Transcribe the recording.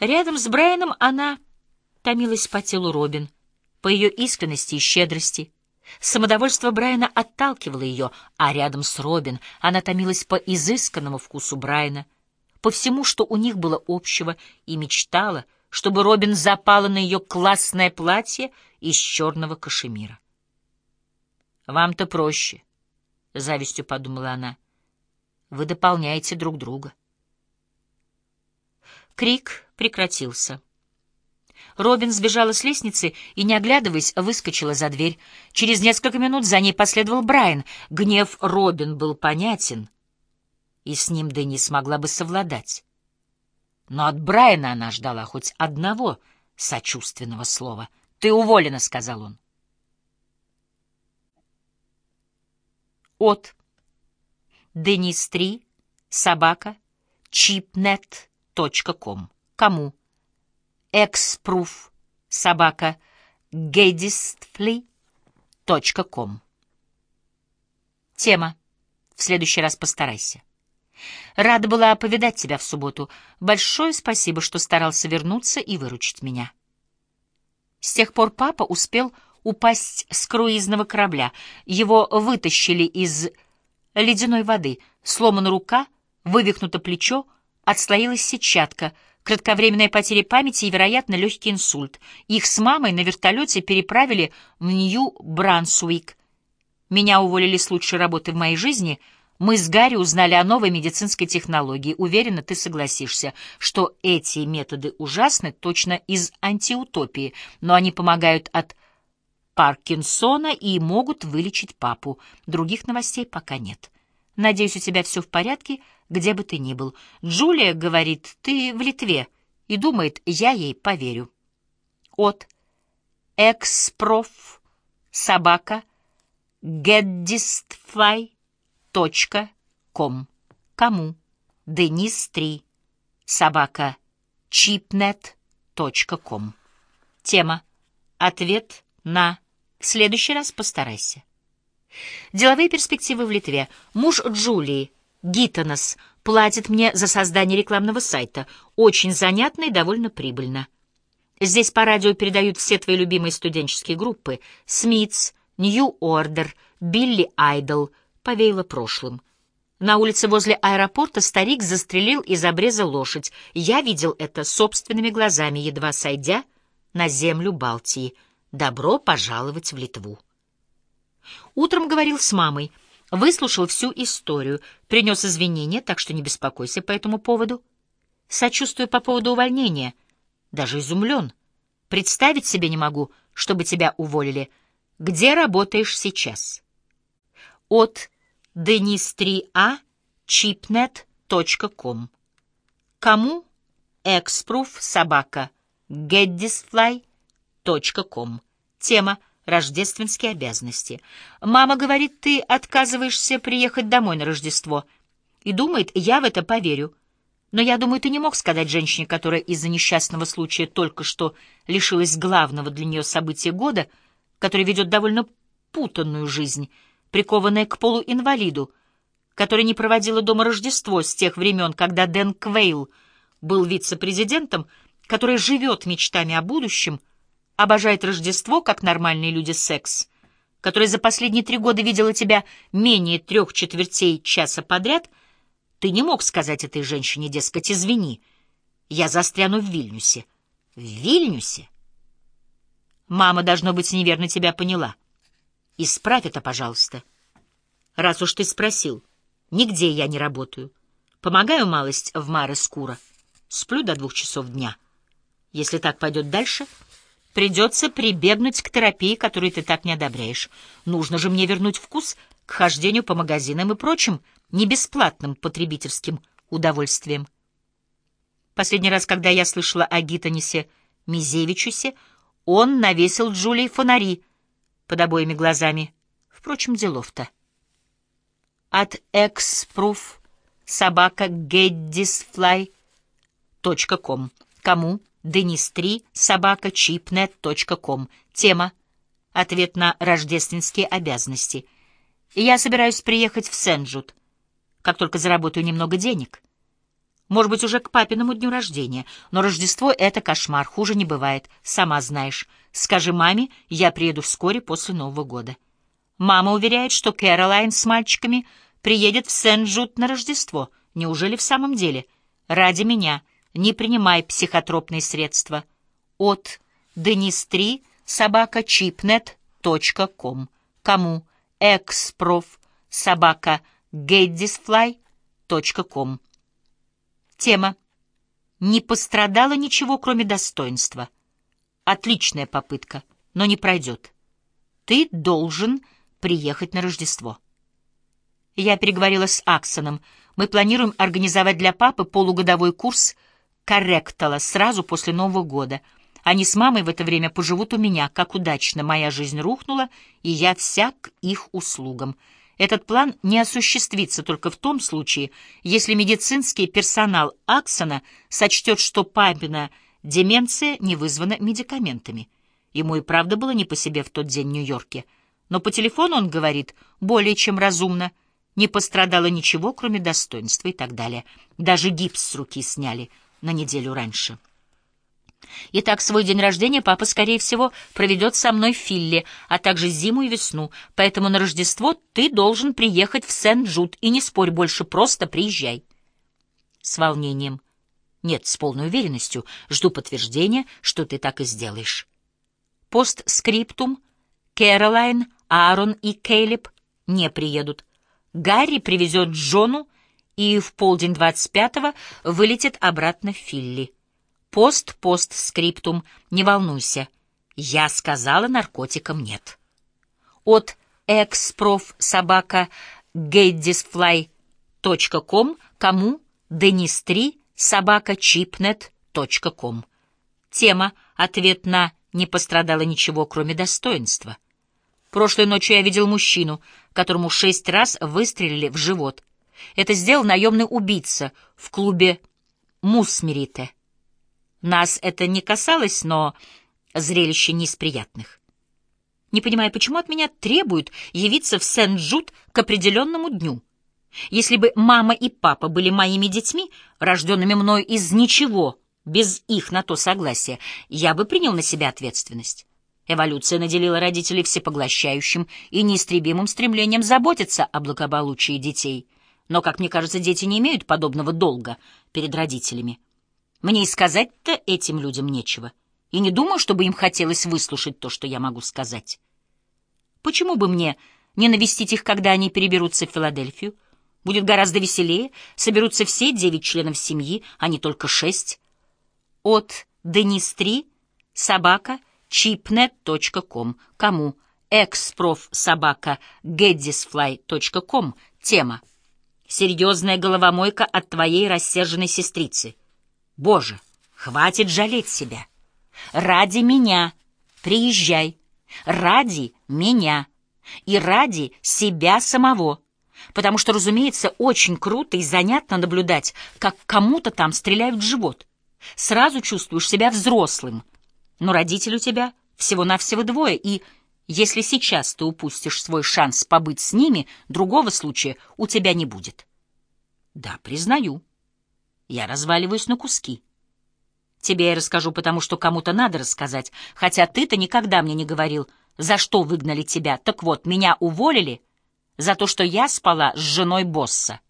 Рядом с Брайаном она томилась по телу Робин, по ее искренности и щедрости. Самодовольство Брайана отталкивало ее, а рядом с Робин она томилась по изысканному вкусу Брайана, по всему, что у них было общего, и мечтала, чтобы Робин запала на ее классное платье из черного кашемира. «Вам-то проще», — завистью подумала она. «Вы дополняете друг друга». Крик прекратился. Робин сбежала с лестницы и, не оглядываясь, выскочила за дверь. Через несколько минут за ней последовал Брайан. Гнев Робин был понятен, и с ним Дэнни смогла бы совладать. Но от Брайана она ждала хоть одного сочувственного слова. «Ты уволена», — сказал он. От Денис 3 собака chipnet.com. Кому? exproof собака gedistfly.com. Тема. В следующий раз постарайся. Рада была повидать тебя в субботу. Большое спасибо, что старался вернуться и выручить меня. С тех пор папа успел упасть с круизного корабля. Его вытащили из ледяной воды. Сломана рука, вывихнуто плечо, отслоилась сетчатка — кратковременная потеря памяти и, вероятно, легкий инсульт. Их с мамой на вертолете переправили в Нью-Брансуик. Меня уволили с лучшей работы в моей жизни. Мы с Гарри узнали о новой медицинской технологии. Уверена, ты согласишься, что эти методы ужасны точно из антиутопии, но они помогают от Паркинсона и могут вылечить папу. Других новостей пока нет. Надеюсь, у тебя все в порядке, — где бы ты ни был. Джулия говорит, ты в Литве, и думает, я ей поверю. От экспроф собака geddistfly.com Кому? Денис 3 собака chipnet.com Тема. Ответ на «В следующий раз постарайся». Деловые перспективы в Литве. Муж Джулии — Гиттонос платит мне за создание рекламного сайта. Очень занятно и довольно прибыльно. Здесь по радио передают все твои любимые студенческие группы. Смитс, Нью Ордер, Билли Айдол. Повеяло прошлым. На улице возле аэропорта старик застрелил из обреза лошадь. Я видел это собственными глазами, едва сойдя на землю Балтии. Добро пожаловать в Литву. Утром говорил с мамой — Выслушал всю историю, принес извинения, так что не беспокойся по этому поводу. Сочувствую по поводу увольнения. Даже изумлен. Представить себе не могу, чтобы тебя уволили. Где работаешь сейчас? От denis3a chipnet.com Кому? Экспруф собака geddisfly.com Тема рождественские обязанности. Мама говорит, ты отказываешься приехать домой на Рождество. И думает, я в это поверю. Но я думаю, ты не мог сказать женщине, которая из-за несчастного случая только что лишилась главного для нее события года, которая ведет довольно путанную жизнь, прикованная к полуинвалиду, которая не проводила дома Рождество с тех времен, когда Дэн Квейл был вице-президентом, которая живет мечтами о будущем, обожает Рождество, как нормальные люди секс, который за последние три года видела тебя менее трех четвертей часа подряд, ты не мог сказать этой женщине, дескать, извини, я застряну в Вильнюсе. В Вильнюсе? Мама, должно быть, неверно тебя поняла. Исправь это, пожалуйста. Раз уж ты спросил, нигде я не работаю. Помогаю малость в Маре Скура. Сплю до двух часов дня. Если так пойдет дальше, Придется прибегнуть к терапии, которую ты так не одобряешь. Нужно же мне вернуть вкус к хождению по магазинам и прочим не бесплатным потребительским удовольствиям. Последний раз, когда я слышала о Гитонисе Мизевичусе, он навесил Джулии фонари под обоими глазами. Впрочем, делов-то. От экспроф собака geddisfly.com. Кому? Денис3 собака chipnet.com. Тема «Ответ на рождественские обязанности». Я собираюсь приехать в Сен-Джуд, как только заработаю немного денег. Может быть, уже к папиному дню рождения. Но Рождество — это кошмар, хуже не бывает. Сама знаешь. Скажи маме, я приеду вскоре после Нового года. Мама уверяет, что Кэролайн с мальчиками приедет в Сен-Джуд на Рождество. Неужели в самом деле? Ради меня. Не принимай психотропные средства. От Денис 3 собака чипнет.ком. Кому? Экспроф собака gedisfly.com. Тема. Не пострадало ничего, кроме достоинства. Отличная попытка, но не пройдет. Ты должен приехать на Рождество. Я переговорила с Аксоном. Мы планируем организовать для папы полугодовой курс корректала сразу после Нового года. Они с мамой в это время поживут у меня. Как удачно моя жизнь рухнула, и я вся к их услугам. Этот план не осуществится только в том случае, если медицинский персонал Аксона сочтет, что папина деменция не вызвана медикаментами. Ему и правда было не по себе в тот день в Нью-Йорке. Но по телефону он говорит более чем разумно. Не пострадало ничего, кроме достоинства и так далее. Даже гипс с руки сняли на неделю раньше. Итак, свой день рождения папа, скорее всего, проведет со мной в Филле, а также зиму и весну, поэтому на Рождество ты должен приехать в Сен-Джуд, и не спорь больше, просто приезжай. С волнением. Нет, с полной уверенностью. Жду подтверждения, что ты так и сделаешь. Постскриптум. Кэролайн, Аарон и Кейлеб не приедут. Гарри привезет Джону и в полдень двадцать пятого вылетит обратно в Филли. Пост-пост-скриптум. Не волнуйся. Я сказала наркотикам нет. От экспроф собака gaddisfly.com кому денис 3 собака chipnet.com. Тема «Ответ на «Не пострадало ничего, кроме достоинства». Прошлой ночью я видел мужчину, которому шесть раз выстрелили в живот. Это сделал наемный убийца в клубе Мусмерите. Нас это не касалось, но зрелище не из приятных. Не понимаю, почему от меня требуют явиться в Сен-Джуд к определенному дню. Если бы мама и папа были моими детьми, рожденными мною из ничего, без их на то согласия, я бы принял на себя ответственность. Эволюция наделила родителей всепоглощающим и неистребимым стремлением заботиться о благополучии детей. Но, как мне кажется, дети не имеют подобного долга перед родителями. Мне и сказать-то этим людям нечего. И не думаю, чтобы им хотелось выслушать то, что я могу сказать. Почему бы мне не навестить их, когда они переберутся в Филадельфию? Будет гораздо веселее, соберутся все девять членов семьи, а не только шесть. От Денис 3, собака, chipnet.com. Кому? Экспроф, собака, geddisfly.com. Тема. Серьезная головомойка от твоей рассерженной сестрицы. Боже, хватит жалеть себя. Ради меня приезжай. Ради меня. И ради себя самого. Потому что, разумеется, очень круто и занятно наблюдать, как кому-то там стреляют в живот. Сразу чувствуешь себя взрослым. Но родителей у тебя всего-навсего двое, и если сейчас ты упустишь свой шанс побыть с ними, другого случая у тебя не будет. Да, признаю. Я разваливаюсь на куски. Тебе я расскажу, потому что кому-то надо рассказать, хотя ты-то никогда мне не говорил, за что выгнали тебя. Так вот, меня уволили за то, что я спала с женой босса.